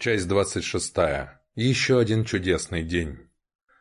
Часть 26. Еще один чудесный день.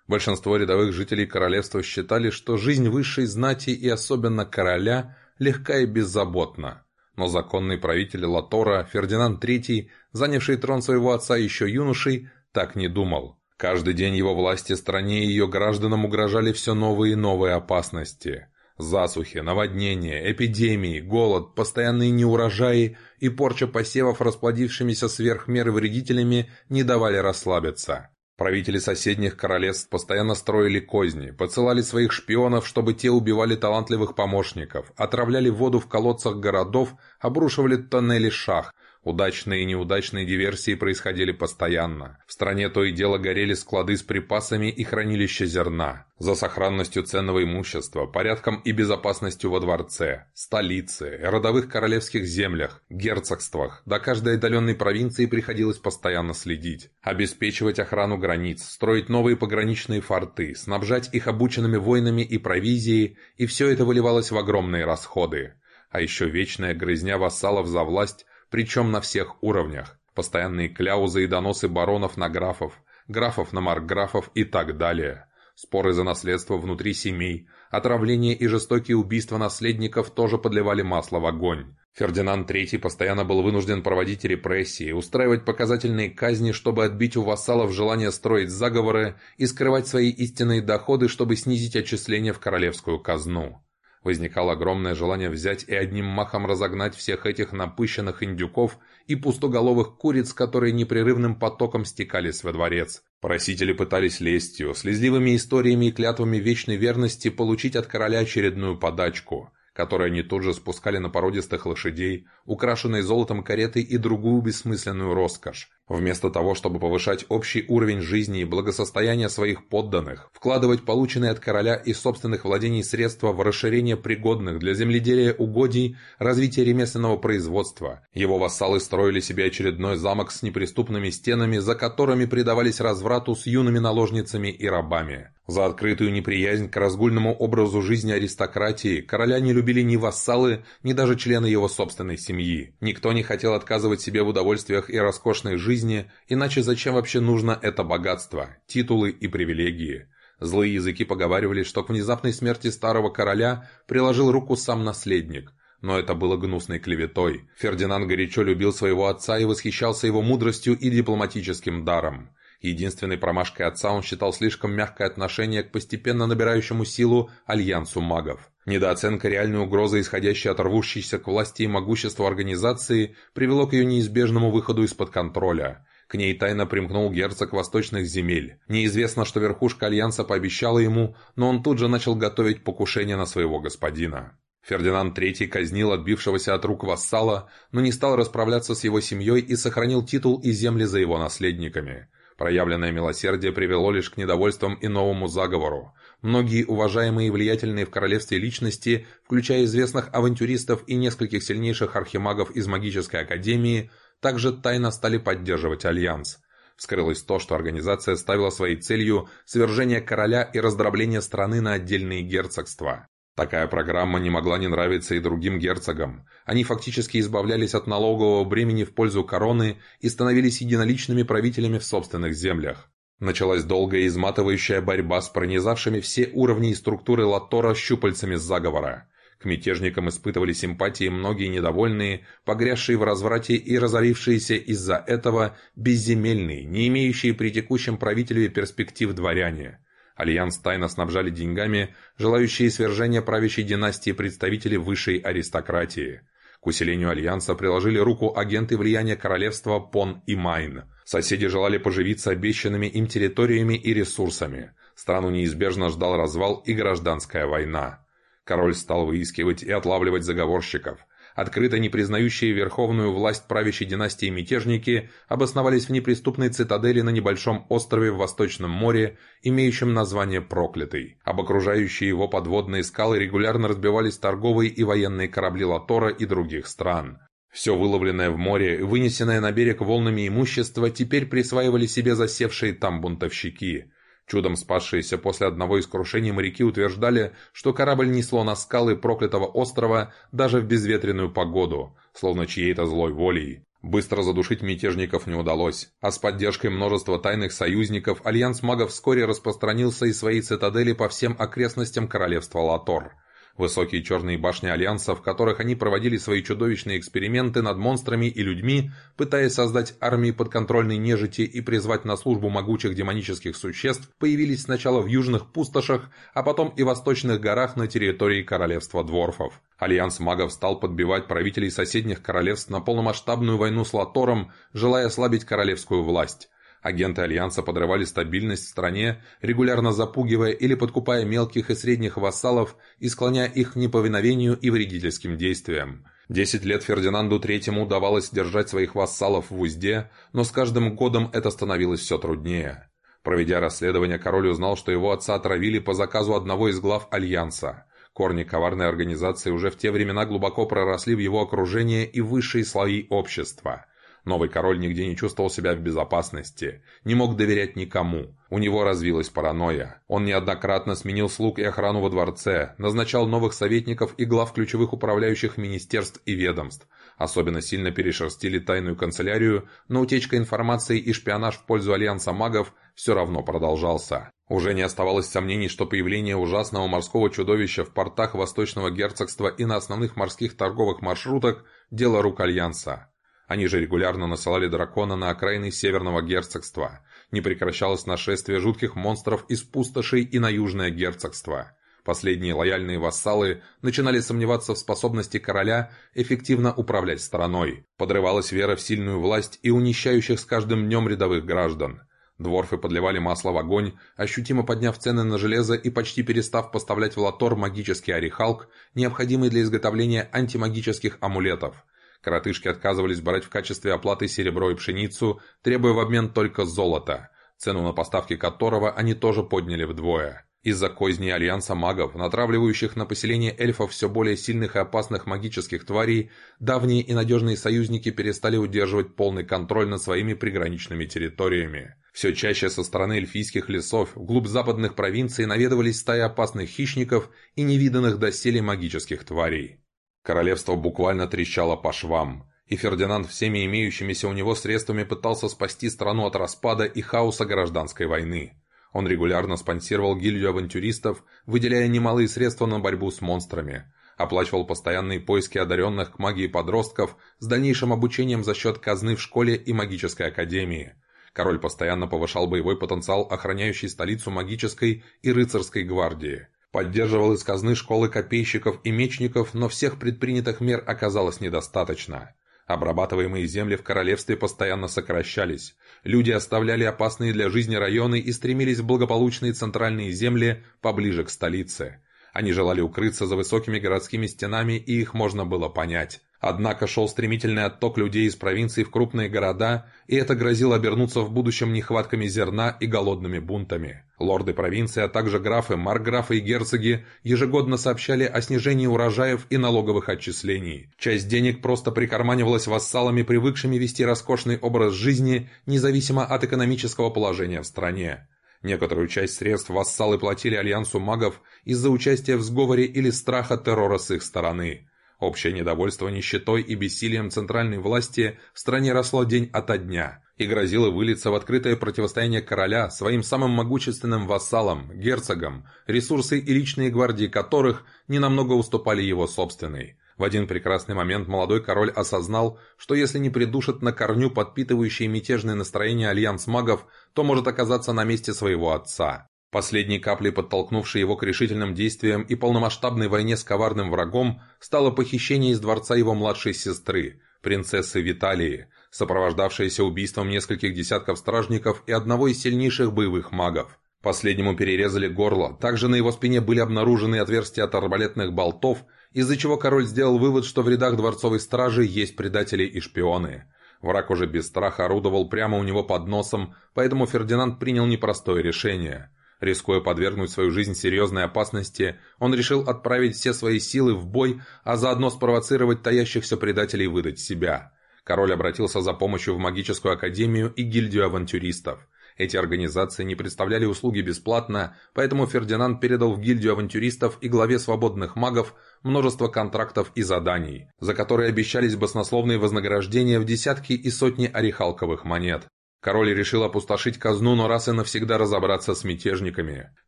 Большинство рядовых жителей королевства считали, что жизнь высшей знати и особенно короля легка и беззаботна. Но законный правитель Латора, Фердинанд III, занявший трон своего отца еще юношей, так не думал. Каждый день его власти стране и ее гражданам угрожали все новые и новые опасности – Засухи, наводнения, эпидемии, голод, постоянные неурожаи и порча посевов расплодившимися сверх меры вредителями не давали расслабиться. Правители соседних королевств постоянно строили козни, посылали своих шпионов, чтобы те убивали талантливых помощников, отравляли воду в колодцах городов, обрушивали тоннели шах, Удачные и неудачные диверсии происходили постоянно. В стране то и дело горели склады с припасами и хранилища зерна. За сохранностью ценного имущества, порядком и безопасностью во дворце, столице, родовых королевских землях, герцогствах, до каждой отдаленной провинции приходилось постоянно следить. Обеспечивать охрану границ, строить новые пограничные форты, снабжать их обученными воинами и провизией, и все это выливалось в огромные расходы. А еще вечная грызня вассалов за власть причем на всех уровнях. Постоянные кляузы и доносы баронов на графов, графов на маркграфов и так далее. Споры за наследство внутри семей, отравление и жестокие убийства наследников тоже подливали масло в огонь. Фердинанд III постоянно был вынужден проводить репрессии, устраивать показательные казни, чтобы отбить у вассалов желание строить заговоры и скрывать свои истинные доходы, чтобы снизить отчисления в королевскую казну. Возникало огромное желание взять и одним махом разогнать всех этих напыщенных индюков и пустоголовых куриц, которые непрерывным потоком стекались во дворец. Просители пытались лестью, слезливыми историями и клятвами вечной верности получить от короля очередную подачку – которые они тут же спускали на породистых лошадей, украшенные золотом кареты и другую бессмысленную роскошь. Вместо того, чтобы повышать общий уровень жизни и благосостояния своих подданных, вкладывать полученные от короля и собственных владений средства в расширение пригодных для земледелия угодий, развитие ремесленного производства, его вассалы строили себе очередной замок с неприступными стенами, за которыми предавались разврату с юными наложницами и рабами. За открытую неприязнь к разгульному образу жизни аристократии короля не любили ни вассалы, ни даже члены его собственной семьи. Никто не хотел отказывать себе в удовольствиях и роскошной жизни, иначе зачем вообще нужно это богатство, титулы и привилегии? Злые языки поговаривали, что к внезапной смерти старого короля приложил руку сам наследник. Но это было гнусной клеветой. Фердинанд горячо любил своего отца и восхищался его мудростью и дипломатическим даром. Единственной промашкой отца он считал слишком мягкое отношение к постепенно набирающему силу альянсу магов. Недооценка реальной угрозы, исходящей от рвущейся к власти и могуществу организации, привело к ее неизбежному выходу из-под контроля. К ней тайно примкнул герцог восточных земель. Неизвестно, что верхушка Альянса пообещала ему, но он тут же начал готовить покушение на своего господина. Фердинанд III казнил отбившегося от рук вассала, но не стал расправляться с его семьей и сохранил титул и земли за его наследниками. Проявленное милосердие привело лишь к недовольствам и новому заговору. Многие уважаемые и влиятельные в королевстве личности, включая известных авантюристов и нескольких сильнейших архимагов из магической академии, также тайно стали поддерживать альянс. Вскрылось то, что организация ставила своей целью свержение короля и раздробление страны на отдельные герцогства. Такая программа не могла не нравиться и другим герцогам. Они фактически избавлялись от налогового бремени в пользу короны и становились единоличными правителями в собственных землях. Началась долгая изматывающая борьба с пронизавшими все уровни и структуры Латора щупальцами заговора. К мятежникам испытывали симпатии многие недовольные, погрязшие в разврате и разорившиеся из-за этого безземельные, не имеющие при текущем правителе перспектив дворяне – Альянс тайно снабжали деньгами желающие свержения правящей династии представители высшей аристократии. К усилению Альянса приложили руку агенты влияния королевства Пон и Майн. Соседи желали поживиться обещанными им территориями и ресурсами. Страну неизбежно ждал развал и гражданская война. Король стал выискивать и отлавливать заговорщиков. Открыто не признающие верховную власть правящей династии мятежники обосновались в неприступной цитадели на небольшом острове в Восточном море, имеющем название «Проклятый». Об окружающие его подводные скалы регулярно разбивались торговые и военные корабли Латора и других стран. Все выловленное в море, вынесенное на берег волнами имущество, теперь присваивали себе засевшие там бунтовщики – Чудом спасшиеся после одного из крушений моряки утверждали, что корабль несло на скалы проклятого острова даже в безветренную погоду, словно чьей-то злой волей. Быстро задушить мятежников не удалось, а с поддержкой множества тайных союзников Альянс магов вскоре распространился из своей цитадели по всем окрестностям королевства Латор – Высокие черные башни Альянса, в которых они проводили свои чудовищные эксперименты над монстрами и людьми, пытаясь создать армии подконтрольной нежити и призвать на службу могучих демонических существ, появились сначала в южных пустошах, а потом и восточных горах на территории королевства Дворфов. Альянс магов стал подбивать правителей соседних королевств на полномасштабную войну с Латором, желая ослабить королевскую власть. Агенты Альянса подрывали стабильность в стране, регулярно запугивая или подкупая мелких и средних вассалов и склоняя их к неповиновению и вредительским действиям. Десять лет Фердинанду III удавалось держать своих вассалов в узде, но с каждым годом это становилось все труднее. Проведя расследование, король узнал, что его отца отравили по заказу одного из глав Альянса. Корни коварной организации уже в те времена глубоко проросли в его окружение и высшие слои общества. Новый король нигде не чувствовал себя в безопасности, не мог доверять никому. У него развилась паранойя. Он неоднократно сменил слуг и охрану во дворце, назначал новых советников и глав ключевых управляющих министерств и ведомств. Особенно сильно перешерстили тайную канцелярию, но утечка информации и шпионаж в пользу Альянса магов все равно продолжался. Уже не оставалось сомнений, что появление ужасного морского чудовища в портах Восточного герцогства и на основных морских торговых маршрутах – дело рук Альянса. Они же регулярно насылали дракона на окраины Северного герцогства. Не прекращалось нашествие жутких монстров из пустошей и на Южное герцогство. Последние лояльные вассалы начинали сомневаться в способности короля эффективно управлять страной. Подрывалась вера в сильную власть и унищающих с каждым днем рядовых граждан. Дворфы подливали масло в огонь, ощутимо подняв цены на железо и почти перестав поставлять в Латор магический орехалк, необходимый для изготовления антимагических амулетов. Коротышки отказывались брать в качестве оплаты серебро и пшеницу, требуя в обмен только золото, цену на поставки которого они тоже подняли вдвое. Из-за козней Альянса магов, натравливающих на поселение эльфов все более сильных и опасных магических тварей, давние и надежные союзники перестали удерживать полный контроль над своими приграничными территориями. Все чаще со стороны эльфийских лесов вглубь западных провинций наведывались стаи опасных хищников и невиданных доселе магических тварей. Королевство буквально трещало по швам, и Фердинанд всеми имеющимися у него средствами пытался спасти страну от распада и хаоса гражданской войны. Он регулярно спонсировал гильдию авантюристов, выделяя немалые средства на борьбу с монстрами, оплачивал постоянные поиски одаренных к магии подростков с дальнейшим обучением за счет казны в школе и магической академии. Король постоянно повышал боевой потенциал охраняющей столицу магической и рыцарской гвардии – Поддерживал из казны школы копейщиков и мечников, но всех предпринятых мер оказалось недостаточно. Обрабатываемые земли в королевстве постоянно сокращались. Люди оставляли опасные для жизни районы и стремились в благополучные центральные земли поближе к столице. Они желали укрыться за высокими городскими стенами, и их можно было понять. Однако шел стремительный отток людей из провинций в крупные города, и это грозило обернуться в будущем нехватками зерна и голодными бунтами. Лорды провинции, а также графы, марграфы и герцоги ежегодно сообщали о снижении урожаев и налоговых отчислений. Часть денег просто прикарманивалась вассалами, привыкшими вести роскошный образ жизни, независимо от экономического положения в стране. Некоторую часть средств вассалы платили Альянсу магов из-за участия в сговоре или страха террора с их стороны. Общее недовольство нищетой и бессилием центральной власти в стране росло день ото дня и грозило вылиться в открытое противостояние короля своим самым могущественным вассалам, герцогам, ресурсы и личные гвардии которых ненамного уступали его собственной. В один прекрасный момент молодой король осознал, что если не придушит на корню подпитывающие мятежное настроение альянс магов, то может оказаться на месте своего отца. Последней каплей, подтолкнувшей его к решительным действиям и полномасштабной войне с коварным врагом, стало похищение из дворца его младшей сестры, принцессы Виталии, сопровождавшееся убийством нескольких десятков стражников и одного из сильнейших боевых магов. Последнему перерезали горло, также на его спине были обнаружены отверстия от арбалетных болтов, из-за чего король сделал вывод, что в рядах дворцовой стражи есть предатели и шпионы. Враг уже без страха орудовал прямо у него под носом, поэтому Фердинанд принял непростое решение – Рискуя подвергнуть свою жизнь серьезной опасности, он решил отправить все свои силы в бой, а заодно спровоцировать таящихся предателей выдать себя. Король обратился за помощью в магическую академию и гильдию авантюристов. Эти организации не представляли услуги бесплатно, поэтому Фердинанд передал в гильдию авантюристов и главе свободных магов множество контрактов и заданий, за которые обещались баснословные вознаграждения в десятки и сотни орехалковых монет. Король решил опустошить казну, но раз и навсегда разобраться с мятежниками.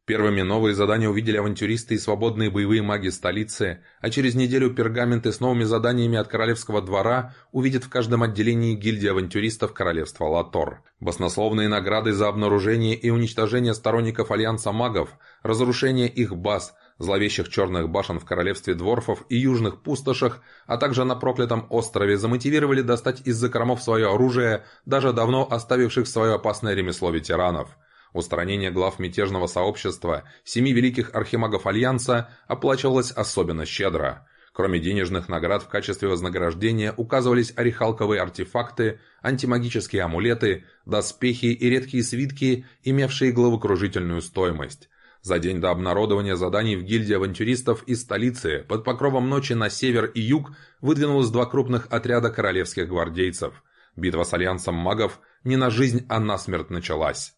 Первыми новые задания увидели авантюристы и свободные боевые маги столицы, а через неделю пергаменты с новыми заданиями от королевского двора увидят в каждом отделении гильдии авантюристов королевства Латор. Баснословные награды за обнаружение и уничтожение сторонников Альянса магов, разрушение их баз, зловещих черных башен в королевстве дворфов и южных пустошах, а также на проклятом острове замотивировали достать из закромов свое оружие, даже давно оставивших свое опасное ремесло ветеранов. Устранение глав мятежного сообщества, семи великих архимагов Альянса, оплачивалось особенно щедро. Кроме денежных наград в качестве вознаграждения указывались орехалковые артефакты, антимагические амулеты, доспехи и редкие свитки, имевшие головокружительную стоимость. За день до обнародования заданий в гильдии авантюристов из столицы под покровом ночи на север и юг выдвинулось два крупных отряда королевских гвардейцев. Битва с альянсом магов не на жизнь, а на смерть началась.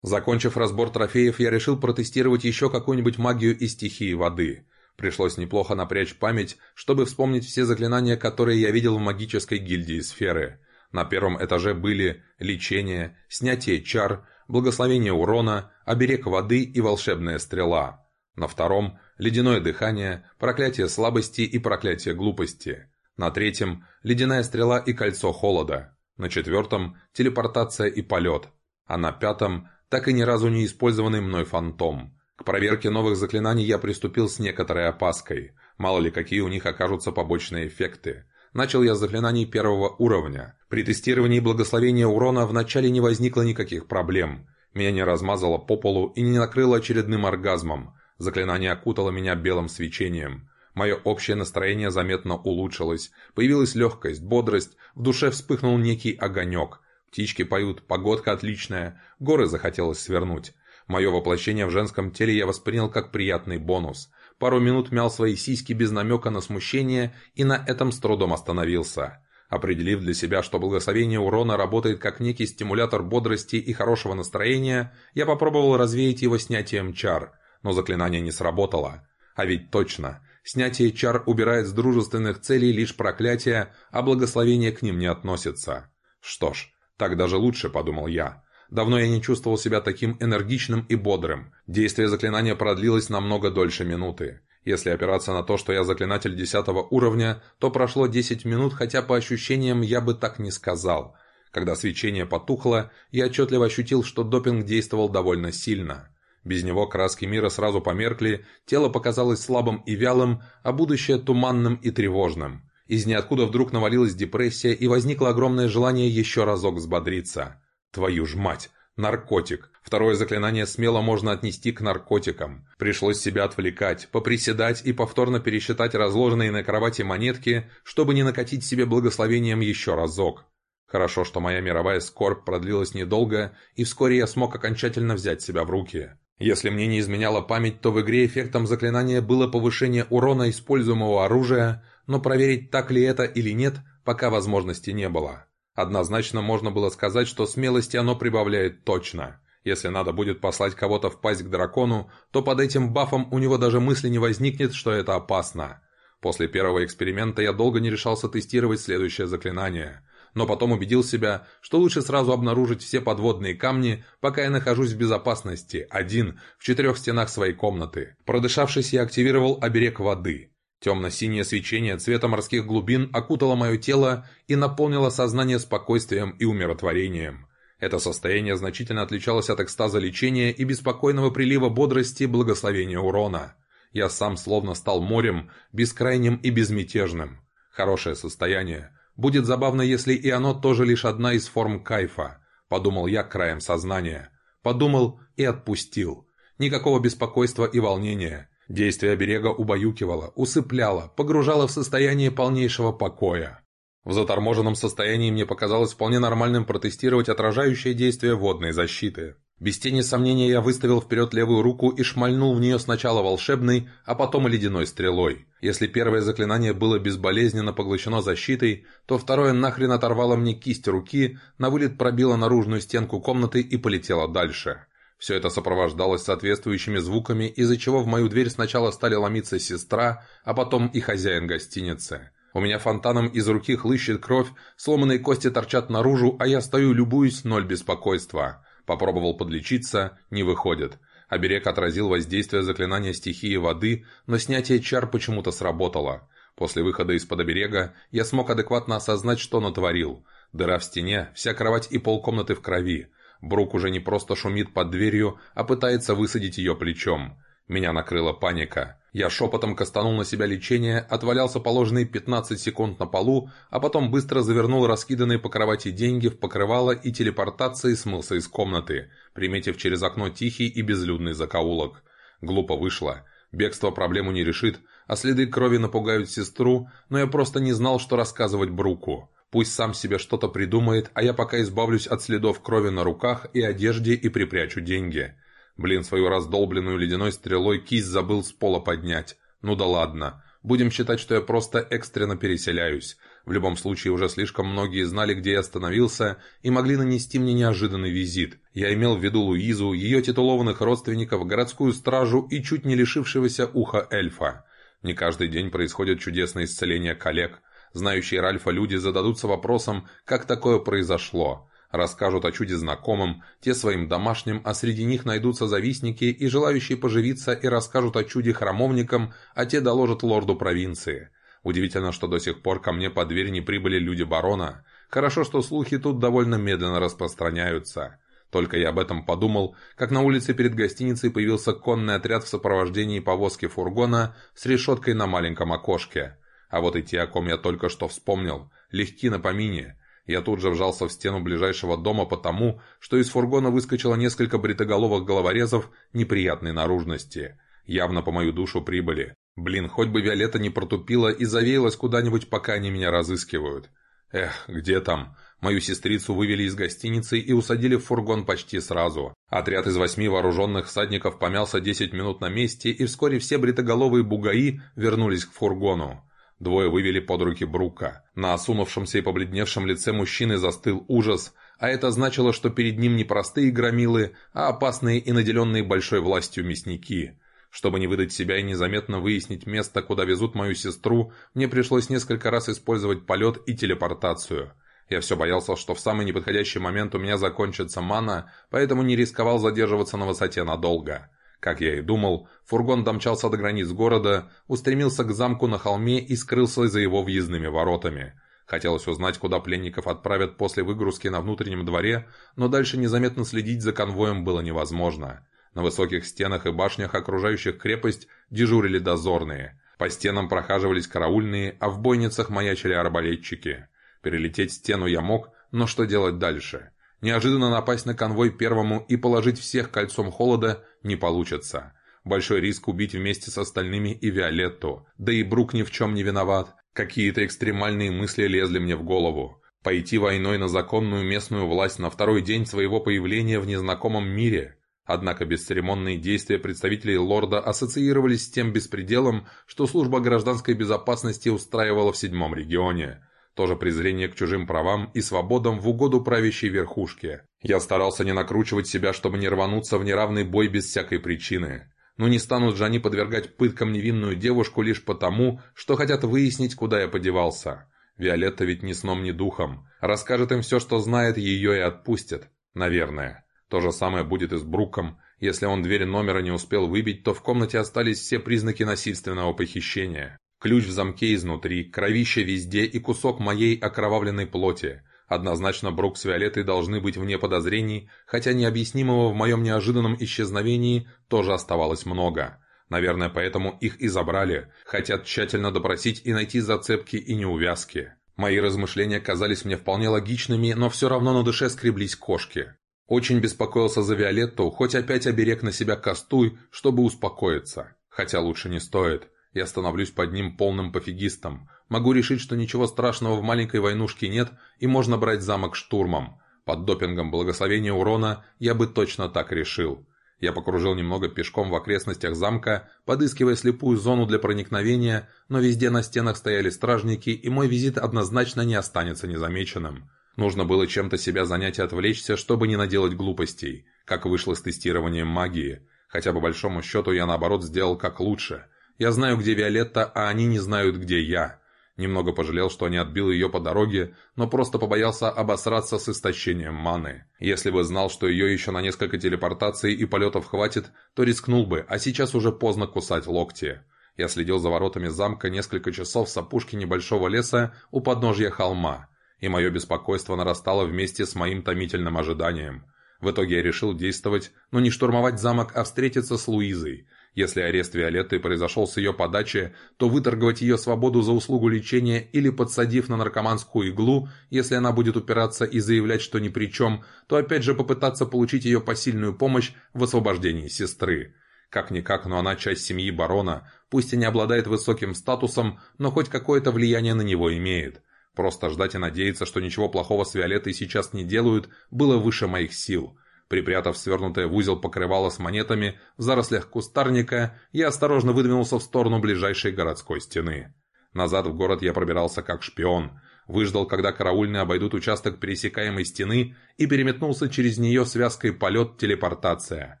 Закончив разбор трофеев, я решил протестировать еще какую-нибудь магию из стихии воды. Пришлось неплохо напрячь память, чтобы вспомнить все заклинания, которые я видел в магической гильдии сферы. На первом этаже были лечение, снятие чар, благословение урона, оберег воды и волшебная стрела. На втором – ледяное дыхание, проклятие слабости и проклятие глупости. На третьем – ледяная стрела и кольцо холода. На четвертом – телепортация и полет. А на пятом – так и ни разу не использованный мной фантом. К проверке новых заклинаний я приступил с некоторой опаской. Мало ли какие у них окажутся побочные эффекты. Начал я с заклинаний первого уровня. При тестировании благословения урона вначале не возникло никаких проблем. Меня не размазало по полу и не накрыло очередным оргазмом. Заклинание окутало меня белым свечением. Мое общее настроение заметно улучшилось. Появилась легкость, бодрость, в душе вспыхнул некий огонек. Птички поют, погодка отличная, горы захотелось свернуть. Мое воплощение в женском теле я воспринял как приятный бонус. Пару минут мял свои сиськи без намека на смущение и на этом с трудом остановился. Определив для себя, что благословение урона работает как некий стимулятор бодрости и хорошего настроения, я попробовал развеять его снятием чар, но заклинание не сработало. А ведь точно, снятие чар убирает с дружественных целей лишь проклятия, а благословение к ним не относится. Что ж, так даже лучше, подумал я. Давно я не чувствовал себя таким энергичным и бодрым. Действие заклинания продлилось намного дольше минуты. Если опираться на то, что я заклинатель десятого уровня, то прошло 10 минут, хотя по ощущениям я бы так не сказал. Когда свечение потухло, я отчетливо ощутил, что допинг действовал довольно сильно. Без него краски мира сразу померкли, тело показалось слабым и вялым, а будущее туманным и тревожным. Из ниоткуда вдруг навалилась депрессия и возникло огромное желание еще разок взбодриться. Твою ж мать! Наркотик. Второе заклинание смело можно отнести к наркотикам. Пришлось себя отвлекать, поприседать и повторно пересчитать разложенные на кровати монетки, чтобы не накатить себе благословением еще разок. Хорошо, что моя мировая скорбь продлилась недолго, и вскоре я смог окончательно взять себя в руки. Если мне не изменяла память, то в игре эффектом заклинания было повышение урона используемого оружия, но проверить так ли это или нет, пока возможности не было. Однозначно можно было сказать, что смелости оно прибавляет точно. Если надо будет послать кого-то в пасть к дракону, то под этим бафом у него даже мысли не возникнет, что это опасно. После первого эксперимента я долго не решался тестировать следующее заклинание, но потом убедил себя, что лучше сразу обнаружить все подводные камни, пока я нахожусь в безопасности, один, в четырех стенах своей комнаты. Продышавшись, я активировал оберег воды. Темно-синее свечение цвета морских глубин окутало мое тело и наполнило сознание спокойствием и умиротворением. Это состояние значительно отличалось от экстаза лечения и беспокойного прилива бодрости благословения урона. Я сам словно стал морем, бескрайним и безмятежным. Хорошее состояние. Будет забавно, если и оно тоже лишь одна из форм кайфа. Подумал я краем сознания. Подумал и отпустил. Никакого беспокойства и волнения. Действие оберега убаюкивало, усыпляло, погружало в состояние полнейшего покоя. В заторможенном состоянии мне показалось вполне нормальным протестировать отражающее действие водной защиты. Без тени сомнения я выставил вперед левую руку и шмальнул в нее сначала волшебной, а потом ледяной стрелой. Если первое заклинание было безболезненно поглощено защитой, то второе нахрен оторвало мне кисть руки, на вылет пробило наружную стенку комнаты и полетело дальше. Все это сопровождалось соответствующими звуками, из-за чего в мою дверь сначала стали ломиться сестра, а потом и хозяин гостиницы. У меня фонтаном из руки хлыщет кровь, сломанные кости торчат наружу, а я стою любуюсь, ноль беспокойства. Попробовал подлечиться, не выходит. Оберег отразил воздействие заклинания стихии воды, но снятие чар почему-то сработало. После выхода из-под оберега я смог адекватно осознать, что натворил. Дыра в стене, вся кровать и полкомнаты в крови. Брук уже не просто шумит под дверью, а пытается высадить ее плечом. Меня накрыла паника. Я шепотом кастанул на себя лечение, отвалялся положенные 15 секунд на полу, а потом быстро завернул раскиданные по кровати деньги в покрывало и телепортацией смылся из комнаты, приметив через окно тихий и безлюдный закоулок. Глупо вышло. Бегство проблему не решит, а следы крови напугают сестру, но я просто не знал, что рассказывать Бруку. Пусть сам себе что-то придумает, а я пока избавлюсь от следов крови на руках и одежде и припрячу деньги. Блин, свою раздолбленную ледяной стрелой кисть забыл с пола поднять. Ну да ладно. Будем считать, что я просто экстренно переселяюсь. В любом случае, уже слишком многие знали, где я остановился, и могли нанести мне неожиданный визит. Я имел в виду Луизу, ее титулованных родственников, городскую стражу и чуть не лишившегося уха эльфа. Не каждый день происходит чудесное исцеление коллег. Знающие Ральфа люди зададутся вопросом, как такое произошло. Расскажут о чуде знакомым, те своим домашним, а среди них найдутся завистники и желающие поживиться и расскажут о чуде храмовникам, а те доложат лорду провинции. Удивительно, что до сих пор ко мне под дверь не прибыли люди барона. Хорошо, что слухи тут довольно медленно распространяются. Только я об этом подумал, как на улице перед гостиницей появился конный отряд в сопровождении повозки фургона с решеткой на маленьком окошке. А вот и те, о ком я только что вспомнил, легки на помине – я тут же вжался в стену ближайшего дома потому, что из фургона выскочило несколько бритоголовых головорезов неприятной наружности. Явно по мою душу прибыли. Блин, хоть бы Виолетта не протупила и завеялась куда-нибудь, пока они меня разыскивают. Эх, где там? Мою сестрицу вывели из гостиницы и усадили в фургон почти сразу. Отряд из восьми вооруженных всадников помялся 10 минут на месте, и вскоре все бритоголовые бугаи вернулись к фургону. Двое вывели под руки Брука. На осунувшемся и побледневшем лице мужчины застыл ужас, а это значило, что перед ним не простые громилы, а опасные и наделенные большой властью мясники. Чтобы не выдать себя и незаметно выяснить место, куда везут мою сестру, мне пришлось несколько раз использовать полет и телепортацию. Я все боялся, что в самый неподходящий момент у меня закончится мана, поэтому не рисковал задерживаться на высоте надолго. Как я и думал, фургон домчался до границ города, устремился к замку на холме и скрылся за его въездными воротами. Хотелось узнать, куда пленников отправят после выгрузки на внутреннем дворе, но дальше незаметно следить за конвоем было невозможно. На высоких стенах и башнях, окружающих крепость, дежурили дозорные. По стенам прохаживались караульные, а в бойницах маячили арбалетчики. Перелететь стену я мог, но что делать дальше? Неожиданно напасть на конвой первому и положить всех кольцом холода не получится. Большой риск убить вместе с остальными и Виолетту. Да и Брук ни в чем не виноват. Какие-то экстремальные мысли лезли мне в голову. Пойти войной на законную местную власть на второй день своего появления в незнакомом мире. Однако бесцеремонные действия представителей лорда ассоциировались с тем беспределом, что служба гражданской безопасности устраивала в седьмом регионе. Тоже презрение к чужим правам и свободам в угоду правящей верхушке. Я старался не накручивать себя, чтобы не рвануться в неравный бой без всякой причины. Но не станут же они подвергать пыткам невинную девушку лишь потому, что хотят выяснить, куда я подевался. Виолетта ведь ни сном, ни духом. Расскажет им все, что знает, ее и отпустят. Наверное. То же самое будет и с Бруком. Если он дверь номера не успел выбить, то в комнате остались все признаки насильственного похищения. Ключ в замке изнутри, кровище везде и кусок моей окровавленной плоти. Однозначно Брук с Виолеттой должны быть вне подозрений, хотя необъяснимого в моем неожиданном исчезновении тоже оставалось много. Наверное, поэтому их и забрали, хотят тщательно допросить и найти зацепки и неувязки. Мои размышления казались мне вполне логичными, но все равно на душе скреблись кошки. Очень беспокоился за Виолетту, хоть опять оберег на себя кастуй, чтобы успокоиться. Хотя лучше не стоит. Я становлюсь под ним полным пофигистом. Могу решить, что ничего страшного в маленькой войнушке нет, и можно брать замок штурмом. Под допингом благословения урона я бы точно так решил. Я покружил немного пешком в окрестностях замка, подыскивая слепую зону для проникновения, но везде на стенах стояли стражники, и мой визит однозначно не останется незамеченным. Нужно было чем-то себя занять и отвлечься, чтобы не наделать глупостей, как вышло с тестированием магии. Хотя по большому счету я наоборот сделал как лучше. Я знаю, где Виолетта, а они не знают, где я. Немного пожалел, что не отбил ее по дороге, но просто побоялся обосраться с истощением маны. Если бы знал, что ее еще на несколько телепортаций и полетов хватит, то рискнул бы, а сейчас уже поздно кусать локти. Я следил за воротами замка несколько часов с опушки небольшого леса у подножья холма, и мое беспокойство нарастало вместе с моим томительным ожиданием. В итоге я решил действовать, но не штурмовать замок, а встретиться с Луизой, если арест Виолетты произошел с ее подачи, то выторговать ее свободу за услугу лечения или подсадив на наркоманскую иглу, если она будет упираться и заявлять, что ни при чем, то опять же попытаться получить ее посильную помощь в освобождении сестры. Как-никак, но она часть семьи барона, пусть и не обладает высоким статусом, но хоть какое-то влияние на него имеет. Просто ждать и надеяться, что ничего плохого с Виолеттой сейчас не делают, было выше моих сил. Припрятав свернутое в узел покрывало с монетами в зарослях кустарника, я осторожно выдвинулся в сторону ближайшей городской стены. Назад в город я пробирался как шпион. Выждал, когда караульные обойдут участок пересекаемой стены и переметнулся через нее связкой полет-телепортация.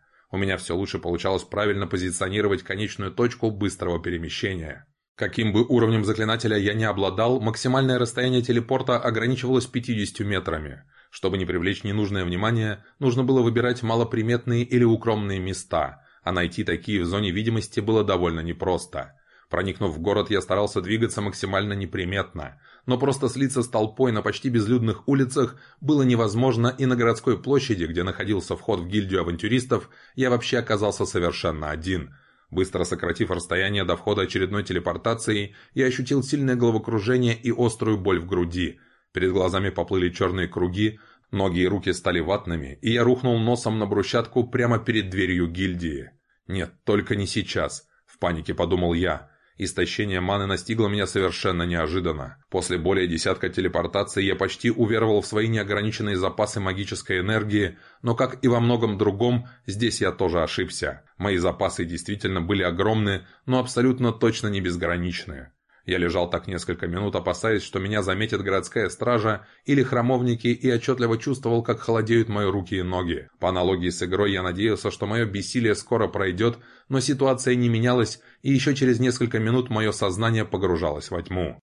У меня все лучше получалось правильно позиционировать конечную точку быстрого перемещения. Каким бы уровнем заклинателя я не обладал, максимальное расстояние телепорта ограничивалось 50 метрами. Чтобы не привлечь ненужное внимание, нужно было выбирать малоприметные или укромные места, а найти такие в зоне видимости было довольно непросто. Проникнув в город, я старался двигаться максимально неприметно, но просто слиться с толпой на почти безлюдных улицах было невозможно, и на городской площади, где находился вход в гильдию авантюристов, я вообще оказался совершенно один. Быстро сократив расстояние до входа очередной телепортации, я ощутил сильное головокружение и острую боль в груди – Перед глазами поплыли черные круги, ноги и руки стали ватными, и я рухнул носом на брусчатку прямо перед дверью гильдии. «Нет, только не сейчас», — в панике подумал я. Истощение маны настигло меня совершенно неожиданно. После более десятка телепортаций я почти уверовал в свои неограниченные запасы магической энергии, но, как и во многом другом, здесь я тоже ошибся. Мои запасы действительно были огромны, но абсолютно точно не безграничные. Я лежал так несколько минут, опасаясь, что меня заметит городская стража или храмовники, и отчетливо чувствовал, как холодеют мои руки и ноги. По аналогии с игрой я надеялся, что мое бессилие скоро пройдет, но ситуация не менялась, и еще через несколько минут мое сознание погружалось во тьму.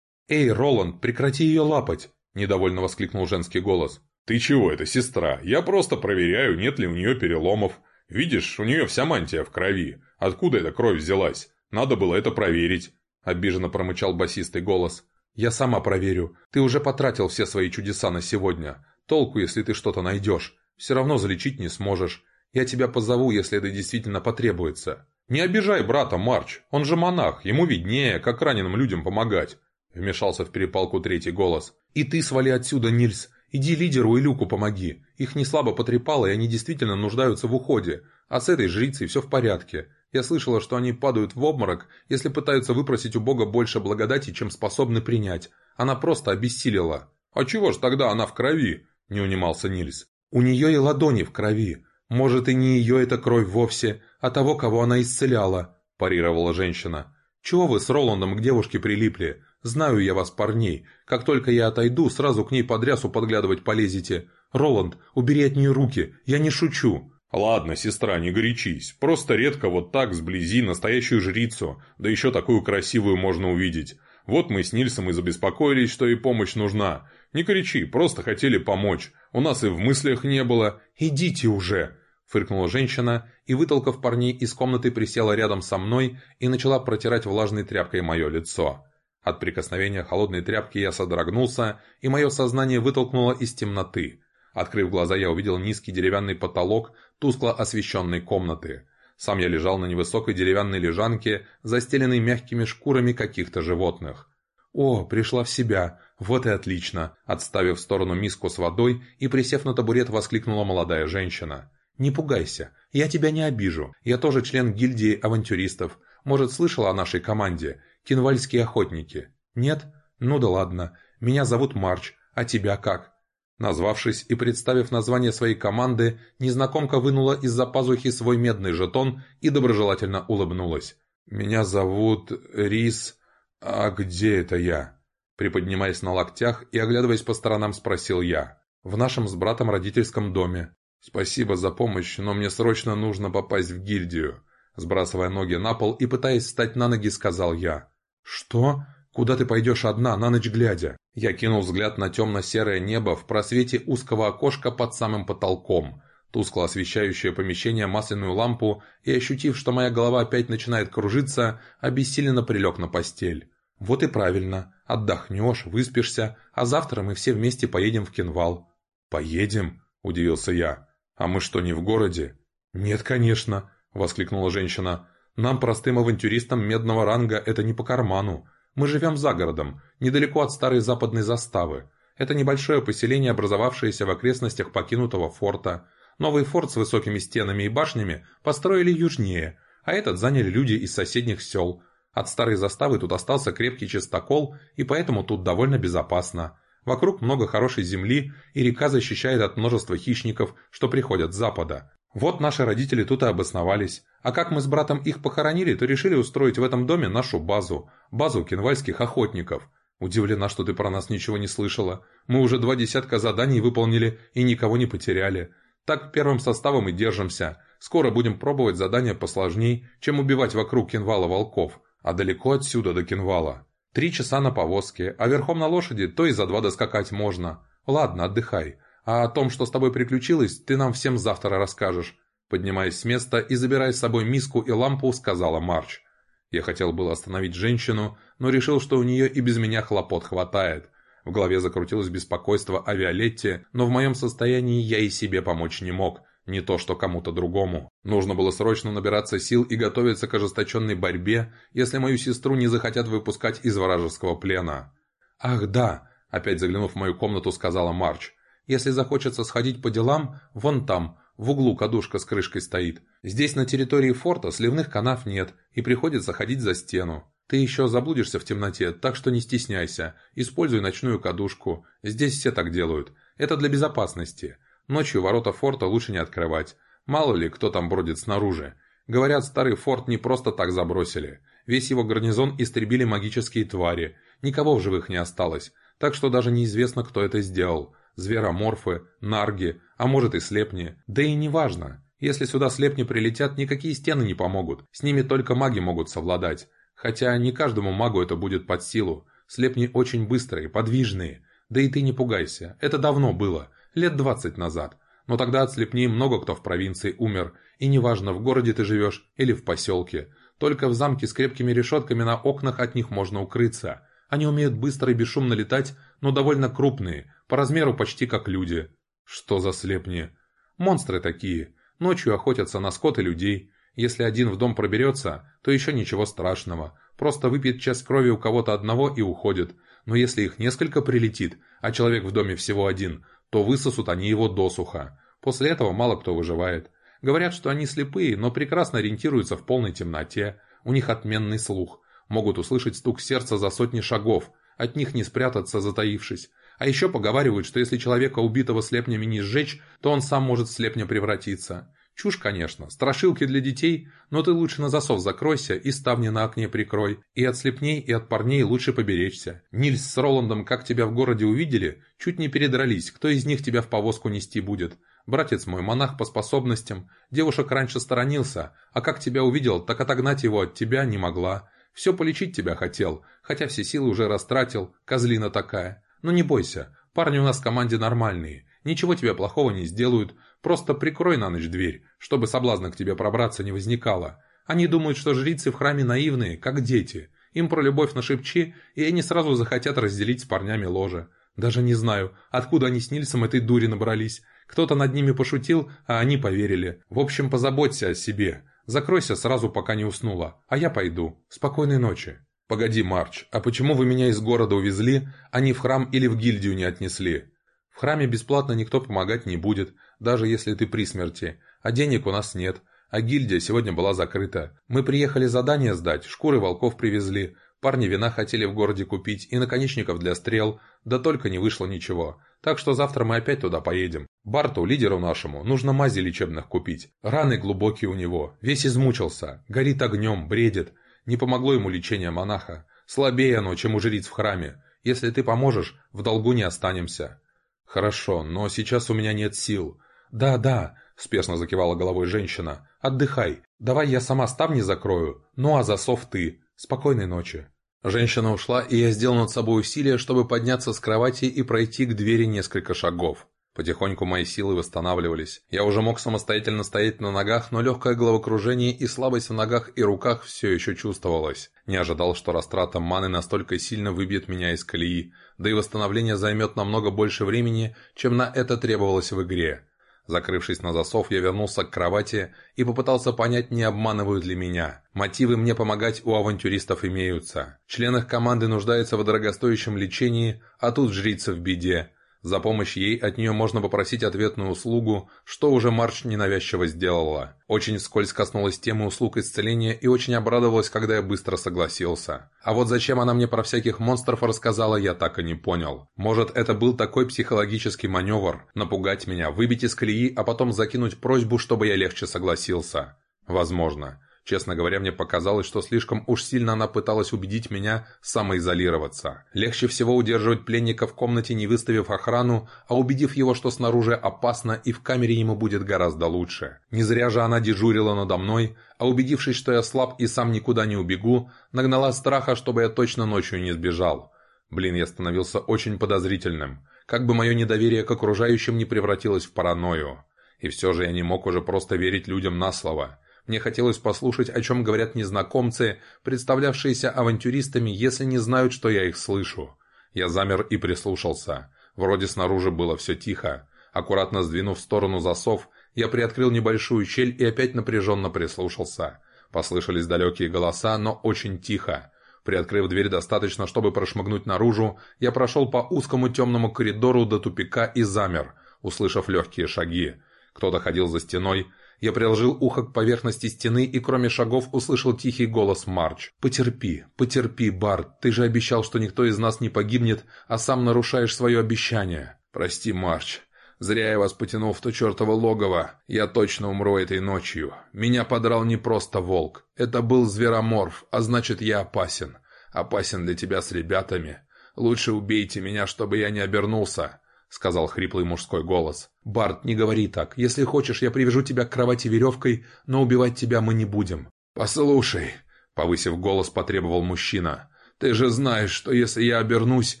«Эй, Роланд, прекрати ее лапать!» – недовольно воскликнул женский голос. «Ты чего это, сестра? Я просто проверяю, нет ли у нее переломов. Видишь, у нее вся мантия в крови. Откуда эта кровь взялась? Надо было это проверить», – обиженно промычал басистый голос. «Я сама проверю. Ты уже потратил все свои чудеса на сегодня. Толку, если ты что-то найдешь. Все равно залечить не сможешь. Я тебя позову, если это действительно потребуется». «Не обижай брата, Марч. Он же монах. Ему виднее, как раненым людям помогать». Вмешался в перепалку третий голос. «И ты свали отсюда, Нильс. Иди лидеру и Люку помоги. Их не слабо потрепало, и они действительно нуждаются в уходе. А с этой жрицей все в порядке. Я слышала, что они падают в обморок, если пытаются выпросить у Бога больше благодати, чем способны принять. Она просто обессилила. «А чего ж тогда она в крови?» – не унимался Нильс. «У нее и ладони в крови. Может, и не ее эта кровь вовсе, а того, кого она исцеляла», – парировала женщина. «Чего вы с Роландом к девушке прилипли? Знаю я вас, парней. Как только я отойду, сразу к ней под рясу подглядывать полезете. Роланд, убери от нее руки, я не шучу». «Ладно, сестра, не горячись. Просто редко вот так, сблизи, настоящую жрицу, да еще такую красивую можно увидеть. Вот мы с Нильсом и забеспокоились, что ей помощь нужна. Не кричи, просто хотели помочь. У нас и в мыслях не было. Идите уже!» Фыркнула женщина и, вытолкав парней из комнаты, присела рядом со мной и начала протирать влажной тряпкой мое лицо. От прикосновения холодной тряпки я содрогнулся, и мое сознание вытолкнуло из темноты. Открыв глаза, я увидел низкий деревянный потолок тускло освещенной комнаты. Сам я лежал на невысокой деревянной лежанке, застеленной мягкими шкурами каких-то животных. «О, пришла в себя! Вот и отлично!» Отставив в сторону миску с водой и присев на табурет, воскликнула молодая женщина. «Не пугайся, я тебя не обижу. Я тоже член гильдии авантюристов. Может, слышала о нашей команде? Кинвальские охотники. Нет? Ну да ладно. Меня зовут Марч. А тебя как?» Назвавшись и представив название своей команды, незнакомка вынула из-за пазухи свой медный жетон и доброжелательно улыбнулась. «Меня зовут Рис... А где это я?» Приподнимаясь на локтях и оглядываясь по сторонам, спросил я. «В нашем с братом родительском доме. Спасибо за помощь, но мне срочно нужно попасть в гильдию». Сбрасывая ноги на пол и пытаясь встать на ноги, сказал я. «Что? Куда ты пойдешь одна, на ночь глядя?» Я кинул взгляд на темно-серое небо в просвете узкого окошка под самым потолком, тускло освещающее помещение масляную лампу, и, ощутив, что моя голова опять начинает кружиться, обессиленно прилег на постель. «Вот и правильно. Отдохнешь, выспишься, а завтра мы все вместе поедем в Кенвал». «Поедем?» – удивился я. «А мы что, не в городе?» «Нет, конечно», – воскликнула женщина. «Нам, простым авантюристам медного ранга, это не по карману. Мы живем за городом, недалеко от старой западной заставы. Это небольшое поселение, образовавшееся в окрестностях покинутого форта. Новый форт с высокими стенами и башнями построили южнее, а этот заняли люди из соседних сел. От старой заставы тут остался крепкий чистокол, и поэтому тут довольно безопасно. Вокруг много хорошей земли, и река защищает от множества хищников, что приходят с запада. Вот наши родители тут и обосновались. А как мы с братом их похоронили, то решили устроить в этом доме нашу базу. Базу кенвальских охотников. Удивлена, что ты про нас ничего не слышала. Мы уже два десятка заданий выполнили и никого не потеряли. Так первым составом и держимся. Скоро будем пробовать задания посложней, чем убивать вокруг кенвала волков. А далеко отсюда до кенвала. Три часа на повозке, а верхом на лошади то и за два доскакать можно. Ладно, отдыхай. А о том, что с тобой приключилось, ты нам всем завтра расскажешь». Поднимаясь с места и забирая с собой миску и лампу, сказала Марч. Я хотел было остановить женщину, но решил, что у нее и без меня хлопот хватает. В голове закрутилось беспокойство о Виолетте, но в моем состоянии я и себе помочь не мог, не то что кому-то другому. Нужно было срочно набираться сил и готовиться к ожесточенной борьбе, если мою сестру не захотят выпускать из вражеского плена. «Ах да!» – опять заглянув в мою комнату, сказала Марч. Если захочется сходить по делам, вон там, в углу кадушка с крышкой стоит. Здесь на территории форта сливных канав нет, и приходится ходить за стену. Ты еще заблудишься в темноте, так что не стесняйся. Используй ночную кадушку. Здесь все так делают. Это для безопасности. Ночью ворота форта лучше не открывать. Мало ли, кто там бродит снаружи. Говорят, старый форт не просто так забросили. Весь его гарнизон истребили магические твари. Никого в живых не осталось. Так что даже неизвестно, кто это сделал звероморфы, нарги, а может и слепни. Да и неважно. Если сюда слепни прилетят, никакие стены не помогут. С ними только маги могут совладать. Хотя не каждому магу это будет под силу. Слепни очень быстрые, подвижные. Да и ты не пугайся. Это давно было. Лет двадцать назад. Но тогда от слепней много кто в провинции умер. И неважно, в городе ты живешь или в поселке. Только в замке с крепкими решетками на окнах от них можно укрыться. Они умеют быстро и бесшумно летать, но довольно крупные, по размеру почти как люди. Что за слепни? Монстры такие. Ночью охотятся на скот и людей. Если один в дом проберется, то еще ничего страшного. Просто выпьет часть крови у кого-то одного и уходит. Но если их несколько прилетит, а человек в доме всего один, то высосут они его досуха. После этого мало кто выживает. Говорят, что они слепые, но прекрасно ориентируются в полной темноте. У них отменный слух. Могут услышать стук сердца за сотни шагов. От них не спрятаться, затаившись. А еще поговаривают, что если человека, убитого слепнями, не сжечь, то он сам может слепня превратиться. Чушь, конечно, страшилки для детей, но ты лучше на засов закройся и ставни на окне прикрой. И от слепней, и от парней лучше поберечься. Нильс с Роландом, как тебя в городе увидели, чуть не передрались, кто из них тебя в повозку нести будет. Братец мой, монах по способностям, девушек раньше сторонился, а как тебя увидел, так отогнать его от тебя не могла. Все полечить тебя хотел, хотя все силы уже растратил, козлина такая. Но не бойся, парни у нас в команде нормальные, ничего тебе плохого не сделают, просто прикрой на ночь дверь, чтобы соблазна к тебе пробраться не возникало. Они думают, что жрицы в храме наивные, как дети. Им про любовь нашепчи, и они сразу захотят разделить с парнями ложе. Даже не знаю, откуда они с Нильсом этой дури набрались. Кто-то над ними пошутил, а они поверили. В общем, позаботься о себе. Закройся сразу, пока не уснула, а я пойду. Спокойной ночи». «Погоди, Марч, а почему вы меня из города увезли, а не в храм или в гильдию не отнесли?» «В храме бесплатно никто помогать не будет, даже если ты при смерти, а денег у нас нет, а гильдия сегодня была закрыта. Мы приехали задание сдать, шкуры волков привезли, Парни вина хотели в городе купить и наконечников для стрел, да только не вышло ничего. Так что завтра мы опять туда поедем. Барту, лидеру нашему, нужно мази лечебных купить. Раны глубокие у него, весь измучился, горит огнем, бредит. Не помогло ему лечение монаха. Слабее оно, чем у жриц в храме. Если ты поможешь, в долгу не останемся». «Хорошо, но сейчас у меня нет сил». «Да, да», – спешно закивала головой женщина. «Отдыхай. Давай я сама ставни закрою. Ну а засов ты. Спокойной ночи». Женщина ушла, и я сделал над собой усилие, чтобы подняться с кровати и пройти к двери несколько шагов. Потихоньку мои силы восстанавливались. Я уже мог самостоятельно стоять на ногах, но легкое головокружение и слабость в ногах и руках все еще чувствовалось. Не ожидал, что растрата маны настолько сильно выбьет меня из колеи, да и восстановление займет намного больше времени, чем на это требовалось в игре. Закрывшись на засов, я вернулся к кровати и попытался понять, не обманывают ли меня. Мотивы мне помогать у авантюристов имеются. Член их команды нуждается в дорогостоящем лечении, а тут жрица в беде. За помощь ей от нее можно попросить ответную услугу, что уже Марч ненавязчиво сделала. Очень вскользь коснулась темы услуг исцеления и очень обрадовалась, когда я быстро согласился. А вот зачем она мне про всяких монстров рассказала, я так и не понял. Может, это был такой психологический маневр – напугать меня, выбить из колеи, а потом закинуть просьбу, чтобы я легче согласился. Возможно. Честно говоря, мне показалось, что слишком уж сильно она пыталась убедить меня самоизолироваться. Легче всего удерживать пленника в комнате, не выставив охрану, а убедив его, что снаружи опасно и в камере ему будет гораздо лучше. Не зря же она дежурила надо мной, а убедившись, что я слаб и сам никуда не убегу, нагнала страха, чтобы я точно ночью не сбежал. Блин, я становился очень подозрительным. Как бы мое недоверие к окружающим не превратилось в паранойю. И все же я не мог уже просто верить людям на слово. Мне хотелось послушать, о чем говорят незнакомцы, представлявшиеся авантюристами, если не знают, что я их слышу. Я замер и прислушался. Вроде снаружи было все тихо. Аккуратно сдвинув в сторону засов, я приоткрыл небольшую щель и опять напряженно прислушался. Послышались далекие голоса, но очень тихо. Приоткрыв дверь достаточно, чтобы прошмыгнуть наружу, я прошел по узкому темному коридору до тупика и замер, услышав легкие шаги. Кто-то ходил за стеной, я приложил ухо к поверхности стены и кроме шагов услышал тихий голос Марч. «Потерпи, потерпи, Барт, ты же обещал, что никто из нас не погибнет, а сам нарушаешь свое обещание». «Прости, Марч, Зря я вас потянул в то чертово логово. Я точно умру этой ночью. Меня подрал не просто волк. Это был звероморф, а значит я опасен. Опасен для тебя с ребятами. Лучше убейте меня, чтобы я не обернулся сказал хриплый мужской голос. «Барт, не говори так. Если хочешь, я привяжу тебя к кровати веревкой, но убивать тебя мы не будем». «Послушай», — повысив голос, потребовал мужчина. «Ты же знаешь, что если я обернусь,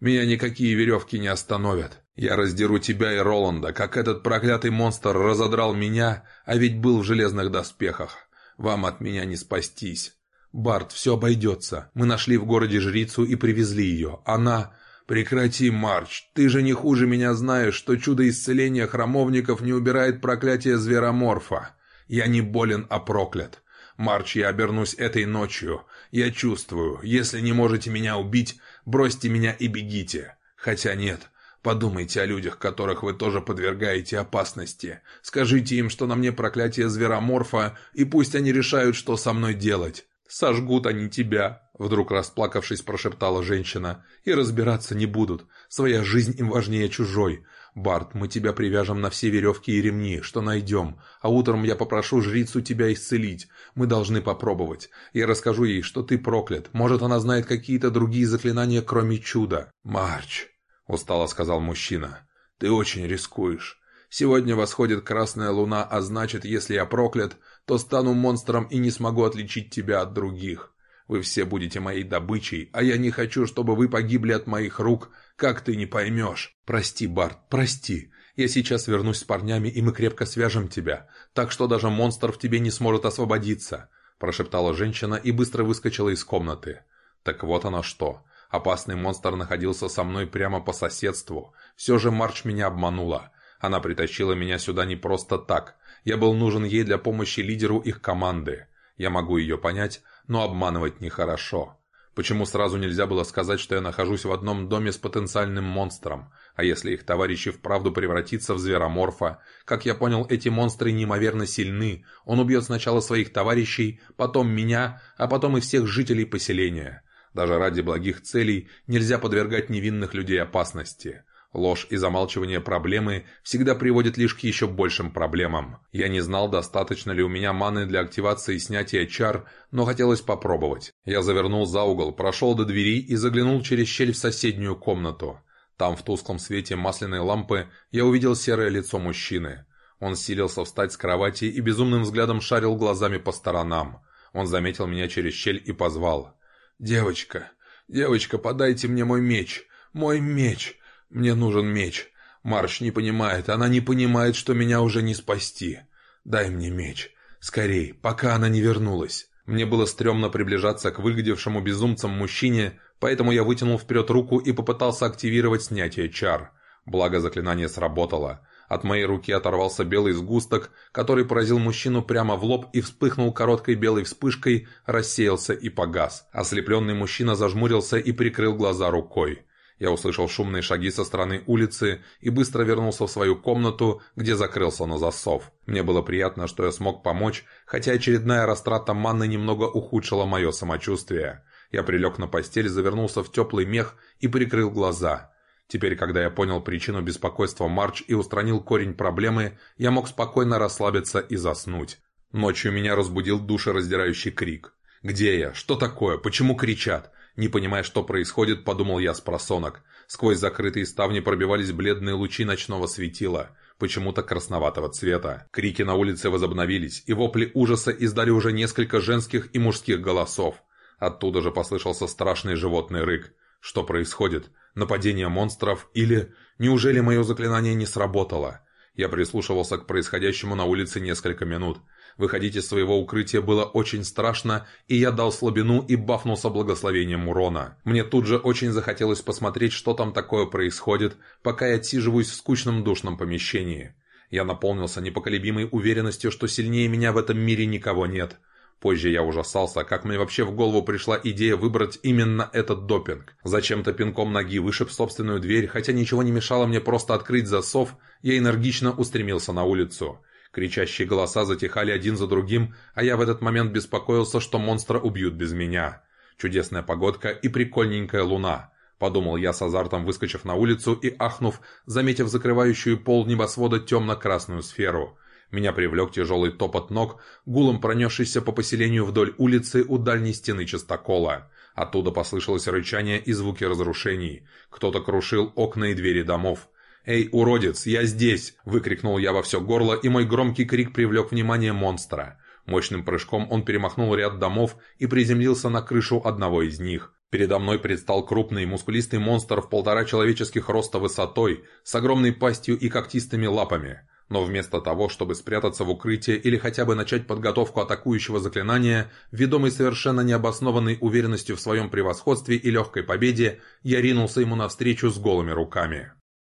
меня никакие веревки не остановят. Я раздеру тебя и Роланда, как этот проклятый монстр разодрал меня, а ведь был в железных доспехах. Вам от меня не спастись». «Барт, все обойдется. Мы нашли в городе жрицу и привезли ее. Она...» «Прекрати, Марч, ты же не хуже меня знаешь, что чудо исцеления храмовников не убирает проклятие звероморфа. Я не болен, а проклят. Марч, я обернусь этой ночью. Я чувствую, если не можете меня убить, бросьте меня и бегите. Хотя нет, подумайте о людях, которых вы тоже подвергаете опасности. Скажите им, что на мне проклятие звероморфа, и пусть они решают, что со мной делать. «Сожгут они тебя», — вдруг расплакавшись, прошептала женщина. «И разбираться не будут. Своя жизнь им важнее чужой. Барт, мы тебя привяжем на все веревки и ремни, что найдем. А утром я попрошу жрицу тебя исцелить. Мы должны попробовать. Я расскажу ей, что ты проклят. Может, она знает какие-то другие заклинания, кроме чуда». «Марч», — устало сказал мужчина, — «ты очень рискуешь. Сегодня восходит красная луна, а значит, если я проклят, то стану монстром и не смогу отличить тебя от других. Вы все будете моей добычей, а я не хочу, чтобы вы погибли от моих рук, как ты не поймешь. Прости, Барт, прости. Я сейчас вернусь с парнями, и мы крепко свяжем тебя, так что даже монстр в тебе не сможет освободиться», прошептала женщина и быстро выскочила из комнаты. Так вот оно что. Опасный монстр находился со мной прямо по соседству. Все же Марч меня обманула. Она притащила меня сюда не просто так. Я был нужен ей для помощи лидеру их команды. Я могу ее понять, но обманывать нехорошо. Почему сразу нельзя было сказать, что я нахожусь в одном доме с потенциальным монстром? А если их товарищи вправду превратятся в звероморфа? Как я понял, эти монстры неимоверно сильны. Он убьет сначала своих товарищей, потом меня, а потом и всех жителей поселения. Даже ради благих целей нельзя подвергать невинных людей опасности. Ложь и замалчивание проблемы всегда приводят лишь к еще большим проблемам. Я не знал, достаточно ли у меня маны для активации и снятия чар, но хотелось попробовать. Я завернул за угол, прошел до двери и заглянул через щель в соседнюю комнату. Там, в тусклом свете масляной лампы, я увидел серое лицо мужчины. Он силился встать с кровати и безумным взглядом шарил глазами по сторонам. Он заметил меня через щель и позвал. «Девочка, девочка, подайте мне мой меч! Мой меч! Мне нужен меч! Марш не понимает, она не понимает, что меня уже не спасти! Дай мне меч! Скорей, пока она не вернулась!» Мне было стрёмно приближаться к выглядевшему безумцам мужчине, поэтому я вытянул вперед руку и попытался активировать снятие чар. Благо заклинание сработало. От моей руки оторвался белый сгусток, который поразил мужчину прямо в лоб и вспыхнул короткой белой вспышкой, рассеялся и погас. Ослепленный мужчина зажмурился и прикрыл глаза рукой. Я услышал шумные шаги со стороны улицы и быстро вернулся в свою комнату, где закрылся на засов. Мне было приятно, что я смог помочь, хотя очередная растрата манны немного ухудшила мое самочувствие. Я прилег на постель, завернулся в теплый мех и прикрыл глаза. Теперь, когда я понял причину беспокойства Марч и устранил корень проблемы, я мог спокойно расслабиться и заснуть. Ночью меня разбудил душераздирающий крик. «Где я? Что такое? Почему кричат?» Не понимая, что происходит, подумал я с просонок. Сквозь закрытые ставни пробивались бледные лучи ночного светила, почему-то красноватого цвета. Крики на улице возобновились, и вопли ужаса издали уже несколько женских и мужских голосов. Оттуда же послышался страшный животный рык. Что происходит? Нападение монстров? Или... Неужели мое заклинание не сработало? Я прислушивался к происходящему на улице несколько минут. Выходить из своего укрытия было очень страшно, и я дал слабину и бафнулся благословением урона. Мне тут же очень захотелось посмотреть, что там такое происходит, пока я отсиживаюсь в скучном душном помещении. Я наполнился непоколебимой уверенностью, что сильнее меня в этом мире никого нет. Позже я ужасался, как мне вообще в голову пришла идея выбрать именно этот допинг. Зачем-то пинком ноги вышиб собственную дверь, хотя ничего не мешало мне просто открыть засов, я энергично устремился на улицу. Кричащие голоса затихали один за другим, а я в этот момент беспокоился, что монстра убьют без меня. Чудесная погодка и прикольненькая луна. Подумал я с азартом, выскочив на улицу и ахнув, заметив закрывающую пол небосвода темно-красную сферу. Меня привлек тяжелый топот ног, гулом пронесшийся по поселению вдоль улицы у дальней стены частокола. Оттуда послышалось рычание и звуки разрушений. Кто-то крушил окна и двери домов. «Эй, уродец, я здесь!» – выкрикнул я во все горло, и мой громкий крик привлек внимание монстра. Мощным прыжком он перемахнул ряд домов и приземлился на крышу одного из них. Передо мной предстал крупный мускулистый монстр в полтора человеческих роста высотой, с огромной пастью и когтистыми лапами. Но вместо того, чтобы спрятаться в укрытие или хотя бы начать подготовку атакующего заклинания, ведомый совершенно необоснованной уверенностью в своем превосходстве и легкой победе, я ринулся ему навстречу с голыми руками.